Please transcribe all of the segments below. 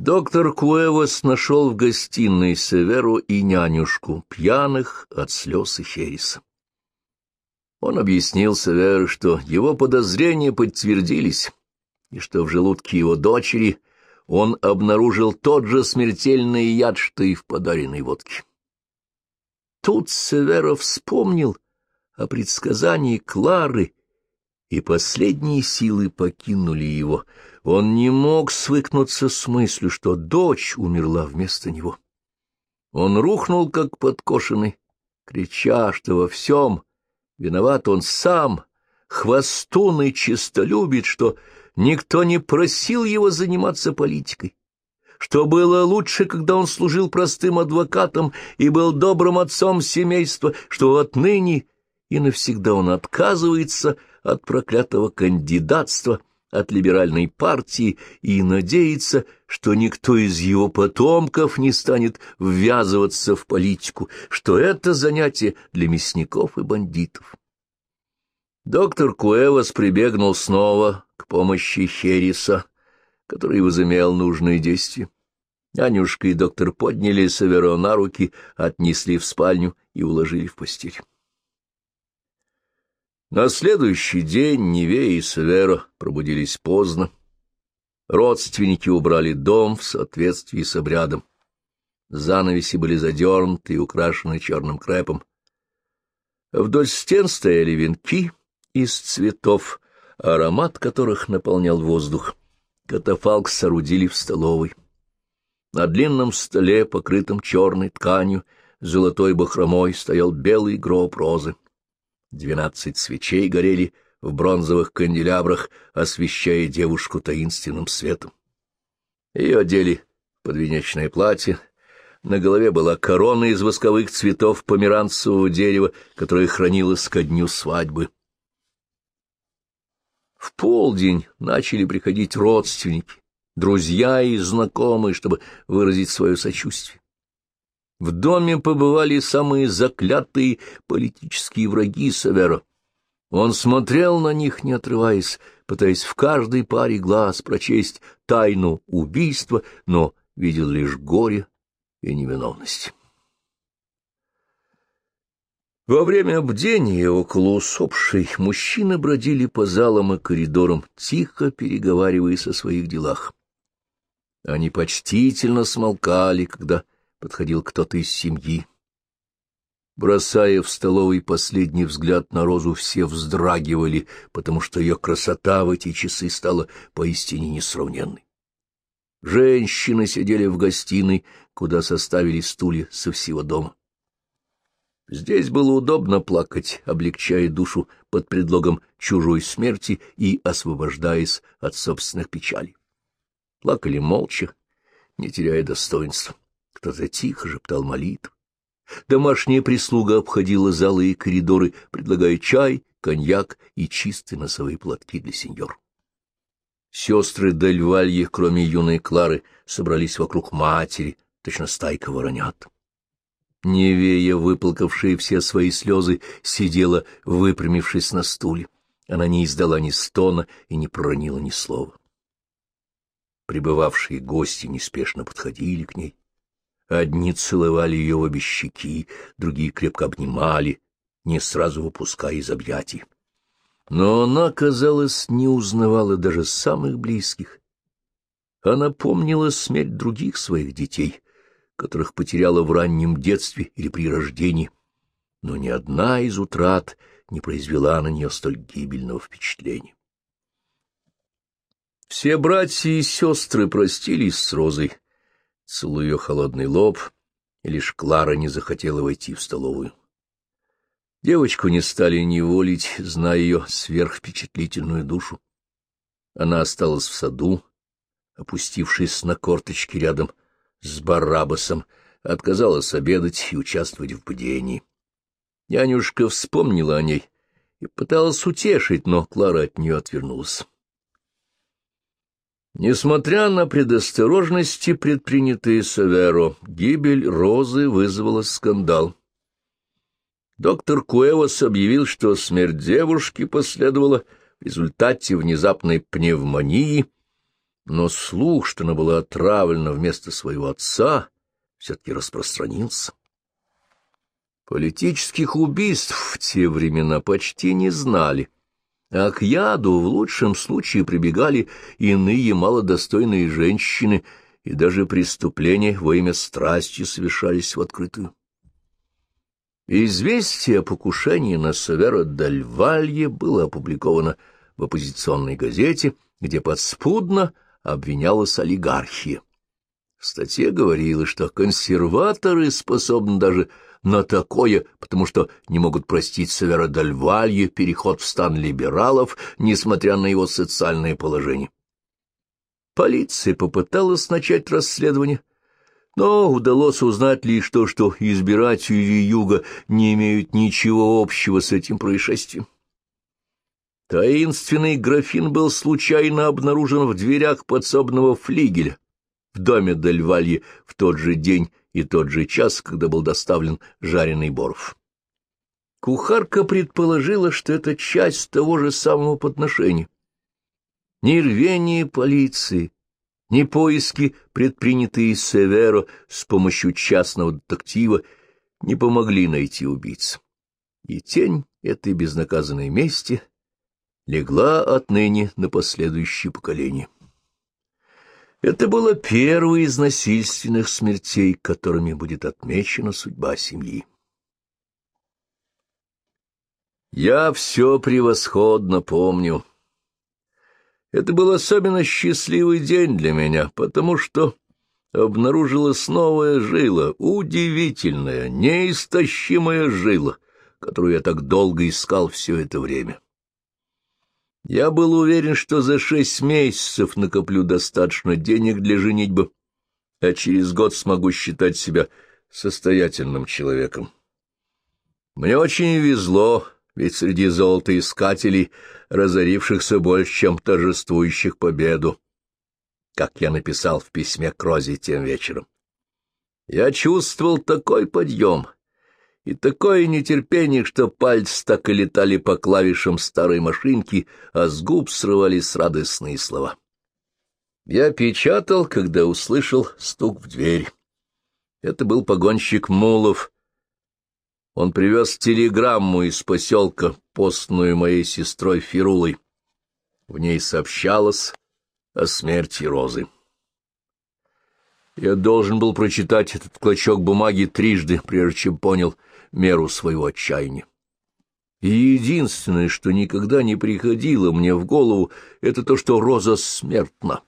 Доктор Куэвас нашел в гостиной Северу и нянюшку, пьяных от слез и хереса. Он объяснил Северу, что его подозрения подтвердились, и что в желудке его дочери он обнаружил тот же смертельный яд, что и в подаренной водке. Тут Северо вспомнил о предсказании Клары, и последние силы покинули его — он не мог свыкнуться с мыслью, что дочь умерла вместо него. Он рухнул, как подкошенный, крича, что во всем виноват он сам, хвостун и честолюбит, что никто не просил его заниматься политикой, что было лучше, когда он служил простым адвокатом и был добрым отцом семейства, что отныне и навсегда он отказывается от проклятого кандидатства — от либеральной партии и надеется, что никто из его потомков не станет ввязываться в политику, что это занятие для мясников и бандитов. Доктор Куэвас прибегнул снова к помощи Хериса, который возымел нужные действия. Анюшка и доктор подняли Саверо на руки, отнесли в спальню и уложили в постель. На следующий день Неве и Севера пробудились поздно. Родственники убрали дом в соответствии с обрядом. Занавеси были задернуты и украшены черным крепом. Вдоль стен стояли венки из цветов, аромат которых наполнял воздух. Катафалк соорудили в столовой. На длинном столе, покрытом черной тканью, золотой бахромой, стоял белый гроб розы. Двенадцать свечей горели в бронзовых канделябрах, освещая девушку таинственным светом. Ее одели подвенечное платье, на голове была корона из восковых цветов померанцевого дерева, которая хранилась ко дню свадьбы. В полдень начали приходить родственники, друзья и знакомые, чтобы выразить свое сочувствие. В доме побывали самые заклятые политические враги Савера. Он смотрел на них, не отрываясь, пытаясь в каждой паре глаз прочесть тайну убийства, но видел лишь горе и невиновность. Во время бдения около усопшей мужчины бродили по залам и коридорам, тихо переговариваясь о своих делах. Они почтительно смолкали, когда подходил кто-то из семьи. Бросая в столовой последний взгляд на Розу, все вздрагивали, потому что ее красота в эти часы стала поистине несравненной. Женщины сидели в гостиной, куда составили стулья со всего дома. Здесь было удобно плакать, облегчая душу под предлогом чужой смерти и освобождаясь от собственных печалей. Плакали молча, не теряя достоинства. Кто-то тихо шептал молитву. Домашняя прислуга обходила залы и коридоры, предлагая чай, коньяк и чистые носовые платки для сеньор. Сестры Дельвалье, кроме юной Клары, собрались вокруг матери, точно стайка воронят. Невея, выплакавшая все свои слезы, сидела, выпрямившись на стуле. Она не издала ни стона и не проронила ни слова. Прибывавшие гости неспешно подходили к ней, Одни целовали ее обе щеки, другие крепко обнимали, не сразу выпуская из объятий. Но она, казалось, не узнавала даже самых близких. Она помнила смерть других своих детей, которых потеряла в раннем детстве или при рождении, но ни одна из утрат не произвела на нее столь гибельного впечатления. Все братья и сестры простились с Розой, целуя ее холодный лоб, и лишь Клара не захотела войти в столовую. Девочку не стали неволить, зная ее сверхвпечатлительную душу. Она осталась в саду, опустившись на корточки рядом с Барабасом, отказалась обедать и участвовать в бдении. Нянюшка вспомнила о ней и пыталась утешить, но Клара от нее отвернулась. Несмотря на предосторожности, предпринятые Саверо, гибель Розы вызвала скандал. Доктор Куэвас объявил, что смерть девушки последовала в результате внезапной пневмонии, но слух, что она была отравлена вместо своего отца, все-таки распространился. Политических убийств в те времена почти не знали, а к яду в лучшем случае прибегали иные малодостойные женщины, и даже преступления во имя страсти совершались в открытую. Известие о покушении на Саверо Дальвалье было опубликовано в оппозиционной газете, где подспудно обвинялась олигархия. В статье говорилось, что консерваторы способны даже на такое, потому что не могут простить Севера Дальвалье переход в стан либералов, несмотря на его социальное положение. Полиция попыталась начать расследование, но удалось узнать лишь то, что избиратели Юга не имеют ничего общего с этим происшествием. Таинственный графин был случайно обнаружен в дверях подсобного флигеля в доме Дельвалье в тот же день и тот же час, когда был доставлен жареный боров. Кухарка предположила, что это часть того же самого подношения. Ни рвение полиции, ни поиски, предпринятые Северо с помощью частного детектива, не помогли найти убийцу. И тень этой безнаказанной мести легла отныне на последующее поколение. Это было первое из насильственных смертей, которыми будет отмечена судьба семьи. Я все превосходно помню. Это был особенно счастливый день для меня, потому что обнаружилась новая жила, удивительная, неистощимая жила, которую я так долго искал все это время. Я был уверен, что за шесть месяцев накоплю достаточно денег для женитьбы, а через год смогу считать себя состоятельным человеком. Мне очень везло, ведь среди золотоискателей, разорившихся больше, чем торжествующих победу, как я написал в письме к Розе тем вечером. Я чувствовал такой подъем — и такое нетерпение, что пальцы так и летали по клавишам старой машинки, а с губ срывались радостные слова. Я печатал, когда услышал стук в дверь. Это был погонщик Мулов. Он привез телеграмму из поселка, постную моей сестрой Фирулой. В ней сообщалось о смерти Розы. Я должен был прочитать этот клочок бумаги трижды, прежде чем понял — меру своего отчаяния. Единственное, что никогда не приходило мне в голову, это то, что Роза смертна.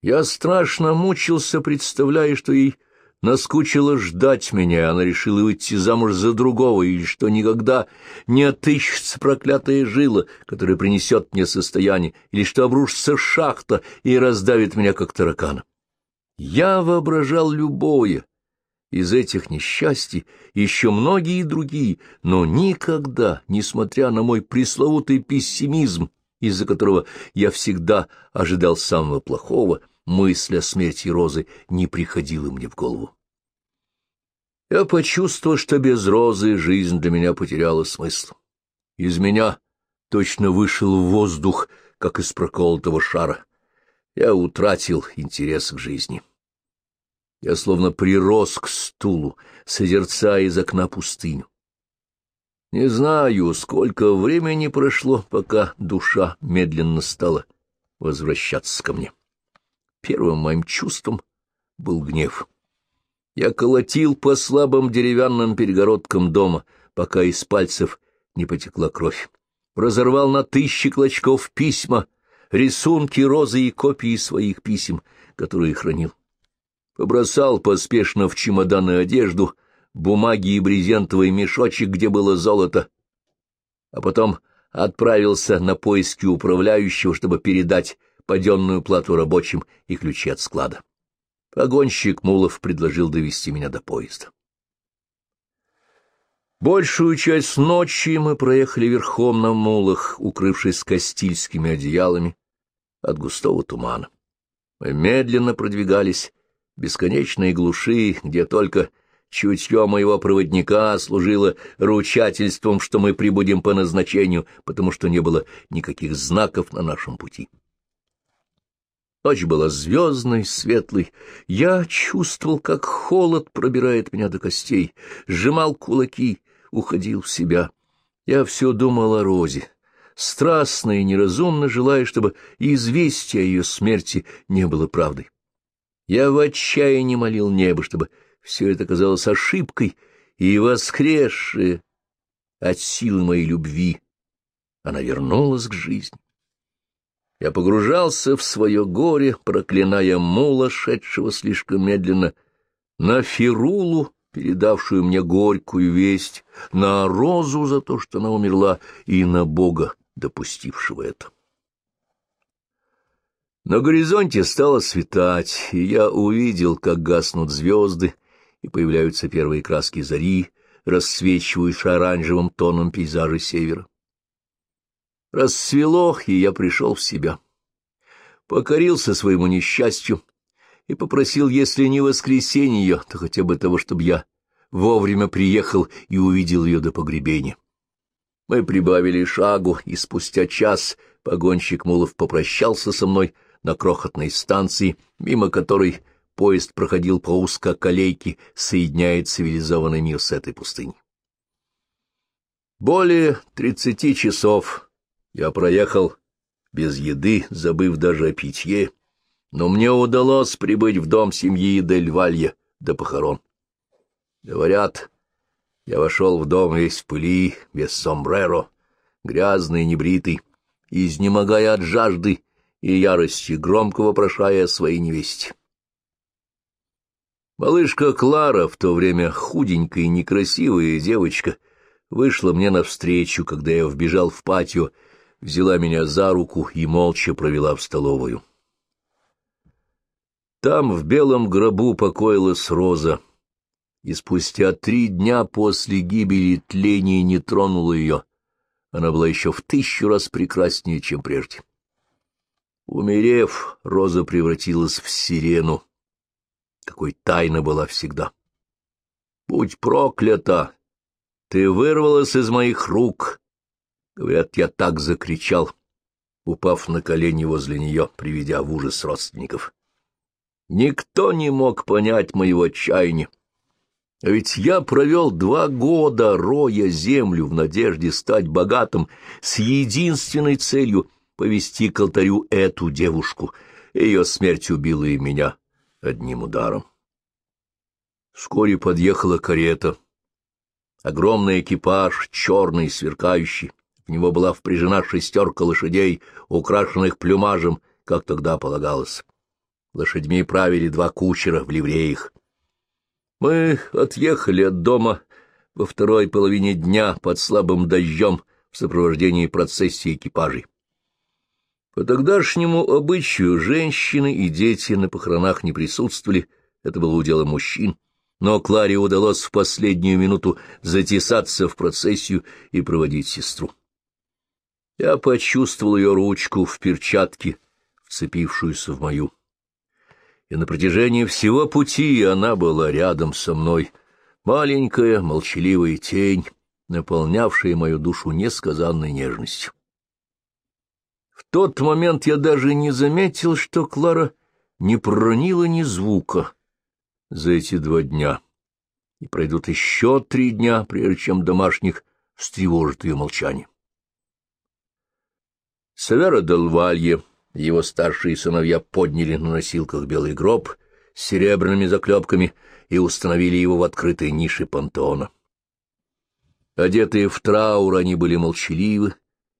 Я страшно мучился, представляя, что ей наскучило ждать меня, она решила выйти замуж за другого, и что никогда не отыщется проклятая жила, которая принесет мне состояние, или что обрушится шахта и раздавит меня, как таракана. Я воображал любое, из этих несчастий еще многие другие, но никогда, несмотря на мой пресловутый пессимизм, из-за которого я всегда ожидал самого плохого, мысль о смерти Розы не приходила мне в голову. Я почувствовал, что без Розы жизнь для меня потеряла смысл. Из меня точно вышел воздух, как из проколотого шара. Я утратил интерес к жизни. Я словно прирос к стулу, созерцая из окна пустыню. Не знаю, сколько времени прошло, пока душа медленно стала возвращаться ко мне. Первым моим чувством был гнев. Я колотил по слабым деревянным перегородкам дома, пока из пальцев не потекла кровь. Разорвал на тысячи клочков письма, рисунки, розы и копии своих писем, которые хранил побросал поспешно в чемоданы одежду, бумаги и брезентовый мешочек, где было золото, а потом отправился на поиски управляющего, чтобы передать паденную плату рабочим и ключи от склада. Погонщик Мулов предложил довести меня до поезда. Большую часть ночи мы проехали верхом на мулах, укрывшись кастильскими одеялами от густого тумана. Мы медленно продвигались бесконечные глуши, где только чутье моего проводника служило ручательством, что мы прибудем по назначению, потому что не было никаких знаков на нашем пути. Ночь была звездной, светлой. Я чувствовал, как холод пробирает меня до костей, сжимал кулаки, уходил в себя. Я все думал о Розе, страстно и неразумно желая, чтобы известие о ее смерти не было правдой. Я в отчаянии молил небо, чтобы все это казалось ошибкой, и воскресшее от силы моей любви она вернулась к жизни. Я погружался в свое горе, проклиная мула, шедшего слишком медленно, на Фирулу, передавшую мне горькую весть, на Розу за то, что она умерла, и на Бога, допустившего это. На горизонте стало светать, и я увидел, как гаснут звезды, и появляются первые краски зари, рассвечивающие оранжевым тоном пейзажа севера. Рассвело, и я пришел в себя. Покорился своему несчастью и попросил, если не воскресенье, то хотя бы того, чтобы я вовремя приехал и увидел ее до погребения. Мы прибавили шагу, и спустя час погонщик Мулов попрощался со мной на крохотной станции, мимо которой поезд проходил по узкоколейке, соединяя цивилизованный мир с этой пустыней. Более тридцати часов я проехал без еды, забыв даже о питье, но мне удалось прибыть в дом семьи Дель Валья до похорон. Говорят, я вошел в дом весь в пыли, без сомбреро, грязный, небритый, изнемогая от жажды и ярости, громко вопрошая о своей невесте. Малышка Клара, в то время худенькая и некрасивая девочка, вышла мне навстречу, когда я вбежал в патио взяла меня за руку и молча провела в столовую. Там в белом гробу покоилась Роза, и спустя три дня после гибели тления не тронула ее. Она была еще в тысячу раз прекраснее, чем прежде. Умерев, Роза превратилась в сирену, какой тайна была всегда. «Будь проклята! Ты вырвалась из моих рук!» Говорят, я так закричал, упав на колени возле нее, приведя в ужас родственников. Никто не мог понять моего отчаяния. Ведь я провел два года, роя землю в надежде стать богатым, с единственной целью повести к алтарю эту девушку. Ее смерть убила и меня одним ударом. Вскоре подъехала карета. Огромный экипаж, черный, сверкающий. В него была впряжена шестерка лошадей, украшенных плюмажем, как тогда полагалось. Лошадьми правили два кучера в ливреях. Мы отъехали от дома во второй половине дня под слабым дождем в сопровождении процессии экипажей. По тогдашнему обычаю женщины и дети на похоронах не присутствовали, это было уделом мужчин, но Кларе удалось в последнюю минуту затесаться в процессию и проводить сестру. Я почувствовал ее ручку в перчатке, вцепившуюся в мою. И на протяжении всего пути она была рядом со мной, маленькая молчаливая тень, наполнявшая мою душу несказанной нежностью. Тот момент я даже не заметил, что Клара не проронила ни звука за эти два дня, и пройдут еще три дня, прежде чем домашних встревожит ее молчание. Севера Делвалье его старшие сыновья подняли на носилках белый гроб с серебряными заклепками и установили его в открытой нише понтона. Одетые в траур, они были молчаливы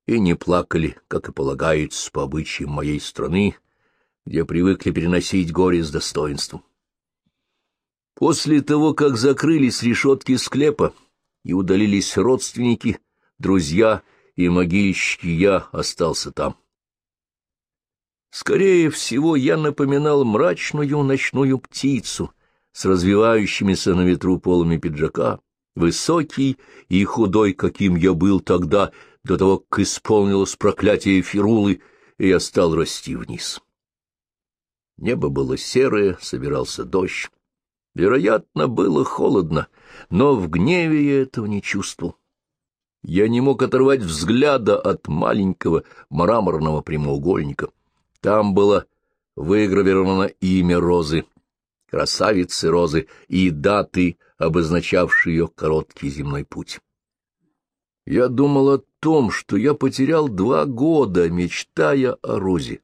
и не плакали, как и полагается по обычаям моей страны, где привыкли переносить горе с достоинством. После того, как закрылись решетки склепа и удалились родственники, друзья и могильщики, я остался там. Скорее всего, я напоминал мрачную ночную птицу с развивающимися на ветру полами пиджака, высокий и худой, каким я был тогда, до того, как исполнилось проклятие Фирулы, и я стал расти вниз. Небо было серое, собирался дождь. Вероятно, было холодно, но в гневе я этого не чувствовал. Я не мог оторвать взгляда от маленького мраморного прямоугольника. Там было выгравировано имя Розы, красавицы Розы и даты, обозначавшие ее короткий земной путь. Я думал о том, что я потерял два года, мечтая о Розе,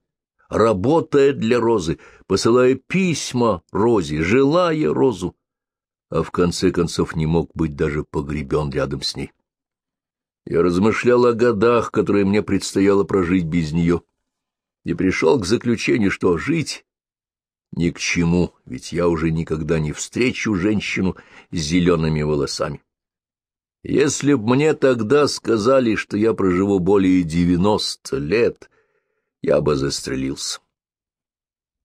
работая для Розы, посылая письма Розе, желая Розу, а в конце концов не мог быть даже погребен рядом с ней. Я размышлял о годах, которые мне предстояло прожить без нее, и пришел к заключению, что жить ни к чему, ведь я уже никогда не встречу женщину с зелеными волосами. Если б мне тогда сказали, что я проживу более девяносто лет, я бы застрелился.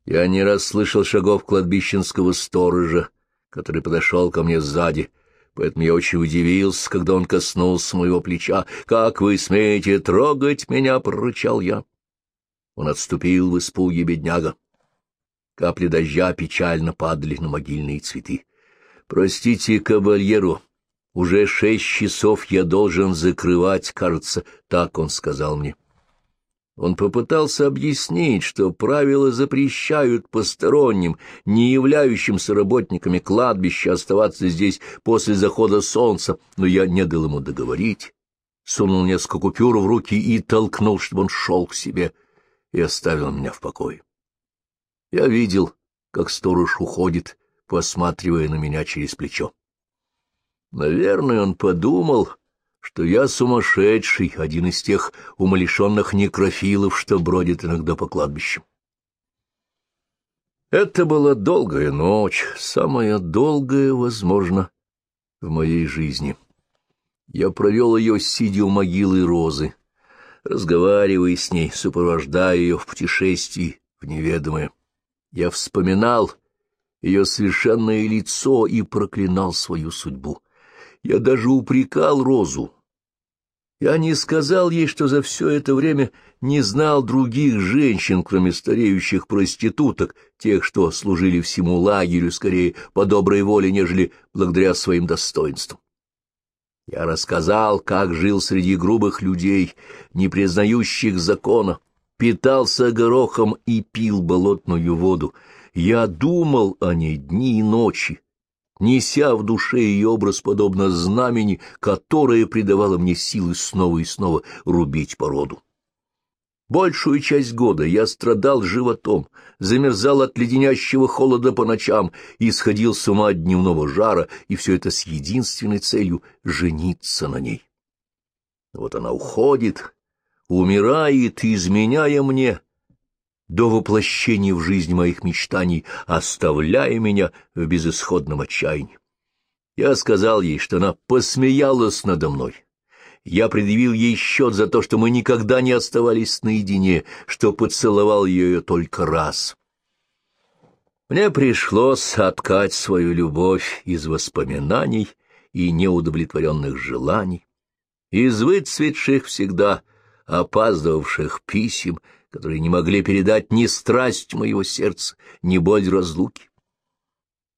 Я не раз слышал шагов кладбищенского сторожа, который подошел ко мне сзади, поэтому я очень удивился, когда он коснулся моего плеча. «Как вы смеете трогать меня?» — прорычал я. Он отступил в испуге бедняга. Капли дождя печально падали на могильные цветы. «Простите, кавальеру, уже шесть часов я должен закрывать, кажется, так он сказал мне». Он попытался объяснить, что правила запрещают посторонним, не являющимся работниками кладбища, оставаться здесь после захода солнца, но я не дал ему договорить, сунул несколько купюр в руки и толкнул, чтобы он шел к себе, и оставил меня в покое. Я видел, как сторож уходит, посматривая на меня через плечо. Наверное, он подумал, что я сумасшедший, один из тех умалишенных некрофилов, что бродит иногда по кладбищам. Это была долгая ночь, самая долгая, возможно, в моей жизни. Я провел ее, сидя у могилы Розы, разговаривая с ней, сопровождая ее в путешествии в неведомое. Я вспоминал ее совершенное лицо и проклинал свою судьбу. Я даже упрекал Розу. Я не сказал ей, что за все это время не знал других женщин, кроме стареющих проституток, тех, что служили всему лагерю, скорее по доброй воле, нежели благодаря своим достоинствам. Я рассказал, как жил среди грубых людей, не признающих закона, питался горохом и пил болотную воду. Я думал о ней дни и ночи, неся в душе ее образ подобно знамени, которое придавало мне силы снова и снова рубить породу. Большую часть года я страдал животом, замерзал от леденящего холода по ночам и сходил с ума от дневного жара, и все это с единственной целью — жениться на ней. Вот она уходит, умирает, изменяя мне, до воплощения в жизнь моих мечтаний, оставляя меня в безысходном отчаянии. Я сказал ей, что она посмеялась надо мной. Я предъявил ей счет за то, что мы никогда не оставались наедине, что поцеловал ее только раз. Мне пришлось откать свою любовь из воспоминаний и неудовлетворенных желаний, из выцветших всегда опаздывавших писем, которые не могли передать ни страсть моего сердца, ни боль разлуки.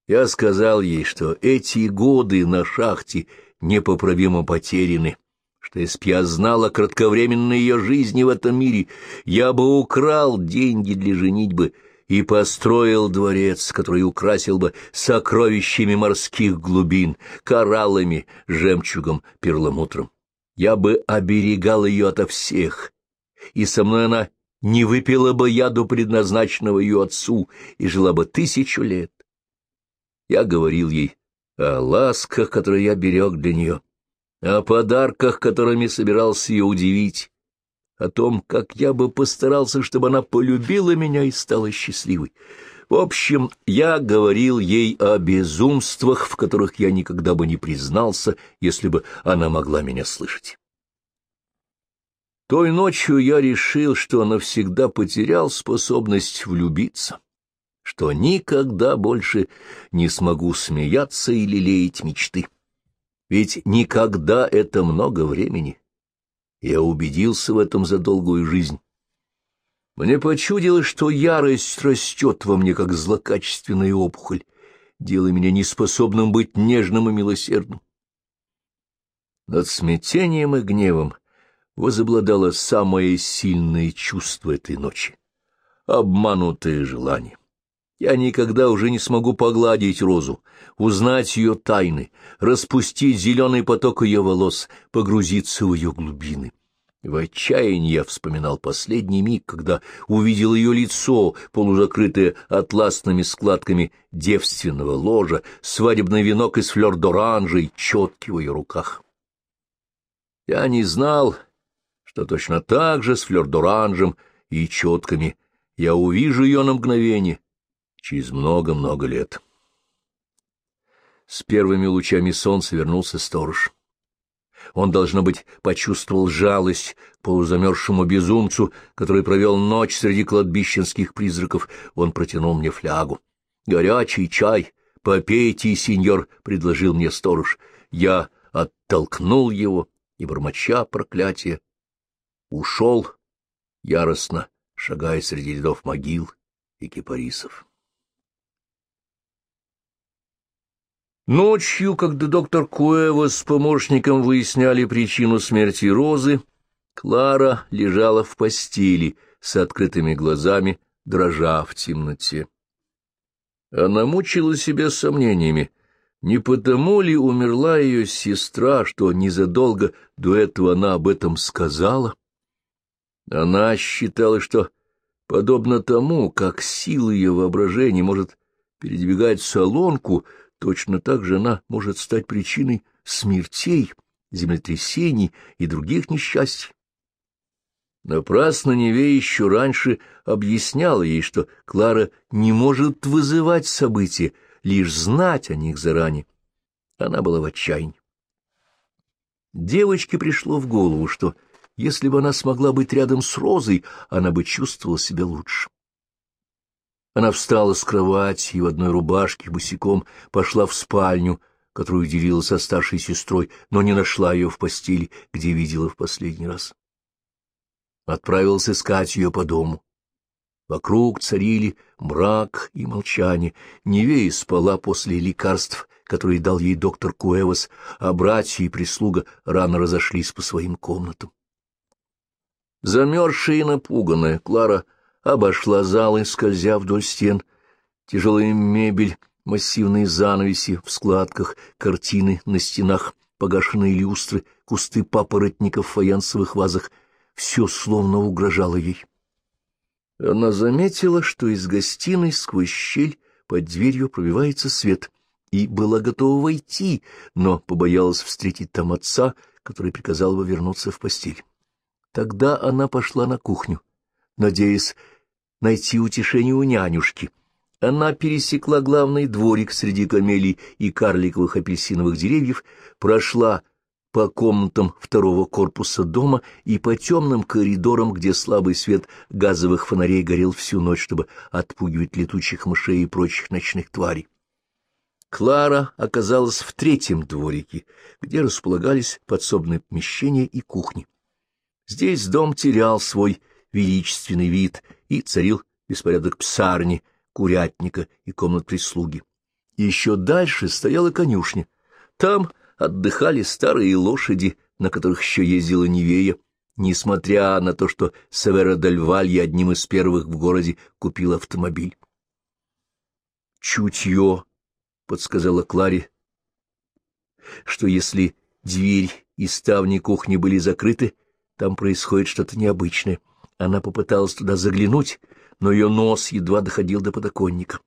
Я сказал ей, что эти годы на шахте непоправимо потеряны, что если б я знал о кратковременной ее жизни в этом мире, я бы украл деньги для женитьбы и построил дворец, который украсил бы сокровищами морских глубин, кораллами, жемчугом, перламутром. Я бы оберегал ее ото всех, и со мной она не выпила бы яду, предназначенного ее отцу, и жила бы тысячу лет. Я говорил ей о ласках, которые я берег для нее, о подарках, которыми собирался ее удивить, о том, как я бы постарался, чтобы она полюбила меня и стала счастливой. В общем, я говорил ей о безумствах, в которых я никогда бы не признался, если бы она могла меня слышать. Той ночью я решил, что навсегда потерял способность влюбиться, что никогда больше не смогу смеяться или лелеять мечты. Ведь никогда это много времени. Я убедился в этом за долгую жизнь. Мне почудилось, что ярость растет во мне, как злокачественная опухоль, делая меня неспособным быть нежным и милосердным. Над смятением и гневом — возобладало самое сильное чувство этой ночи. обманутое желание. Я никогда уже не смогу погладить розу, узнать ее тайны, распустить зеленый поток ее волос, погрузиться в ее глубины. В отчаянии я вспоминал последний миг, когда увидел ее лицо, полузакрытое атласными складками девственного ложа, свадебный венок из флёр-д'оранжа четки в ее руках. Я не знал, что точно так же с флёр-д'оранжем и четками я увижу ее на мгновение через много-много лет. С первыми лучами солнца вернулся сторож. Он, должно быть, почувствовал жалость полузамерзшему безумцу, который провел ночь среди кладбищенских призраков. Он протянул мне флягу. «Горячий чай! Попейте, сеньор!» — предложил мне сторож. Я оттолкнул его и, бормоча проклятие, ушел, яростно шагая среди рядов могил и кипарисов. Ночью, когда доктор Куэва с помощником выясняли причину смерти Розы, Клара лежала в постели с открытыми глазами, дрожа в темноте. Она мучила себя сомнениями, не потому ли умерла ее сестра, что незадолго до этого она об этом сказала? Она считала, что, подобно тому, как сила ее воображения может передвигать солонку, Точно так же она может стать причиной смертей, землетрясений и других несчастий. Напрасно Неве еще раньше объясняла ей, что Клара не может вызывать события, лишь знать о них заранее. Она была в отчаянии. Девочке пришло в голову, что если бы она смогла быть рядом с Розой, она бы чувствовала себя лучше. Она встала с кровати и в одной рубашке босиком пошла в спальню, которую делила со старшей сестрой, но не нашла ее в постели, где видела в последний раз. Отправилась искать ее по дому. Вокруг царили мрак и молчание. Невея спала после лекарств, которые дал ей доктор Куэвас, а братья и прислуга рано разошлись по своим комнатам. Замерзшая и напуганная, Клара — обошла залы, скользя вдоль стен. Тяжелая мебель, массивные занавеси в складках, картины на стенах, погашенные люстры, кусты папоротников в фаянсовых вазах — все словно угрожало ей. Она заметила, что из гостиной сквозь щель под дверью пробивается свет, и была готова войти, но побоялась встретить там отца, который приказал его вернуться в постель. Тогда она пошла на кухню, надеясь найти утешение у нянюшки. Она пересекла главный дворик среди камелий и карликовых апельсиновых деревьев, прошла по комнатам второго корпуса дома и по темным коридорам, где слабый свет газовых фонарей горел всю ночь, чтобы отпугивать летучих мышей и прочих ночных тварей. Клара оказалась в третьем дворике, где располагались подсобные помещения и кухни. Здесь дом терял свой величественный вид, и царил беспорядок псарни, курятника и комнат прислуги. Еще дальше стояла конюшня. Там отдыхали старые лошади, на которых еще ездила Невея, несмотря на то, что Савера дель одним из первых в городе купил автомобиль. «Чутье», — подсказала Кларе, что если дверь и ставни кухни были закрыты, там происходит что-то необычное. Она попыталась туда заглянуть, но ее нос едва доходил до подоконника.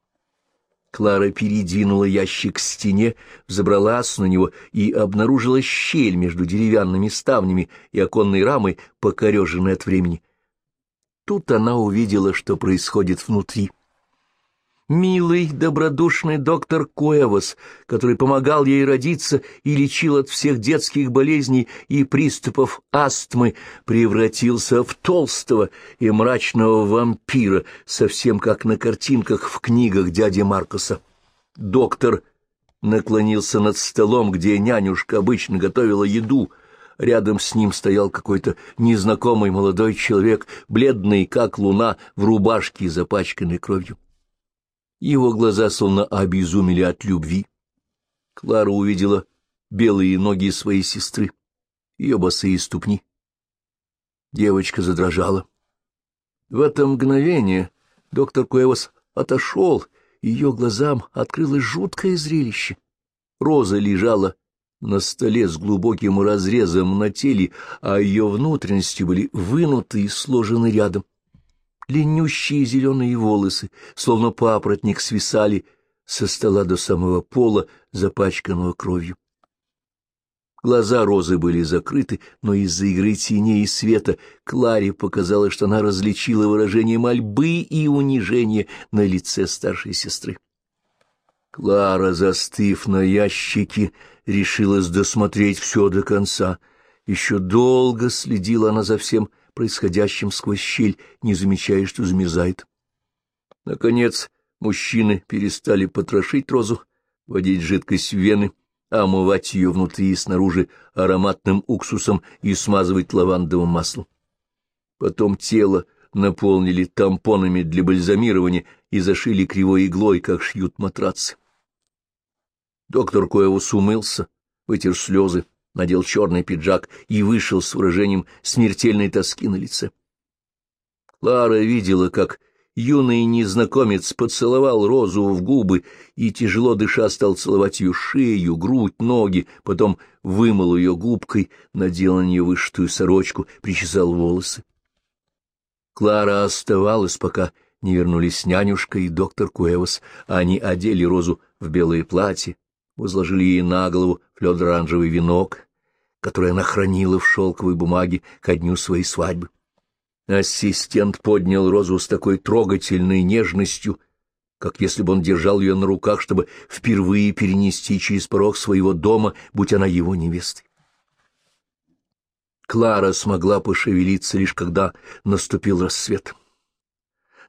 Клара передвинула ящик к стене, взобралась на него и обнаружила щель между деревянными ставнями и оконной рамой, покореженной от времени. Тут она увидела, что происходит внутри. Милый, добродушный доктор Куэвос, который помогал ей родиться и лечил от всех детских болезней и приступов астмы, превратился в толстого и мрачного вампира, совсем как на картинках в книгах дяди Маркуса. Доктор наклонился над столом, где нянюшка обычно готовила еду, Рядом с ним стоял какой-то незнакомый молодой человек, бледный, как луна, в рубашке, запачканной кровью. Его глаза словно обезумели от любви. Клара увидела белые ноги своей сестры, ее босые ступни. Девочка задрожала. В это мгновение Доктор Куэвос отошел, ее глазам открылось жуткое зрелище. Роза лежала на столе с глубоким разрезом на теле, а ее внутренности были вынуты и сложены рядом. Длиннющие зеленые волосы, словно папоротник, свисали со стола до самого пола, запачканного кровью. Глаза Розы были закрыты, но из-за игры теней и света Кларе показалось, что она различила выражение мольбы и унижения на лице старшей сестры. Клара, застыв на ящике, решилась досмотреть все до конца. Еще долго следила она за всем происходящим сквозь щель, не замечая, что замерзает. Наконец мужчины перестали потрошить розу, водить жидкость в вены, омывать ее внутри и снаружи ароматным уксусом и смазывать лавандовым маслом. Потом тело наполнили тампонами для бальзамирования и зашили кривой иглой, как шьют матрацы. Доктор Коевус умылся, вытер слезы, надел черный пиджак и вышел с выражением смертельной тоски на лице. Клара видела, как юный незнакомец поцеловал Розу в губы и, тяжело дыша, стал целовать ее шею, грудь, ноги, потом вымыл ее губкой, надел на нее вышитую сорочку, причесал волосы. Клара оставалась, пока не вернулись нянюшка и доктор Куэвос. Они одели Розу в белое платье, возложили ей на голову флёр-оранжевый венок, который она хранила в шелковой бумаге ко дню своей свадьбы. Ассистент поднял розу с такой трогательной нежностью, как если бы он держал ее на руках, чтобы впервые перенести через порог своего дома, будь она его невестой. Клара смогла пошевелиться лишь когда наступил рассвет.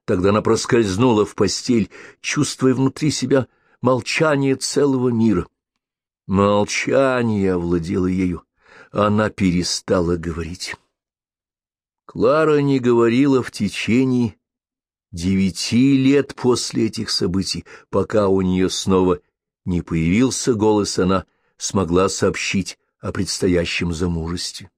Тогда она проскользнула в постель, чувствуя внутри себя молчание целого мира. Молчание овладело ею. Она перестала говорить. Клара не говорила в течение девяти лет после этих событий, пока у нее снова не появился голос, она смогла сообщить о предстоящем замужестве.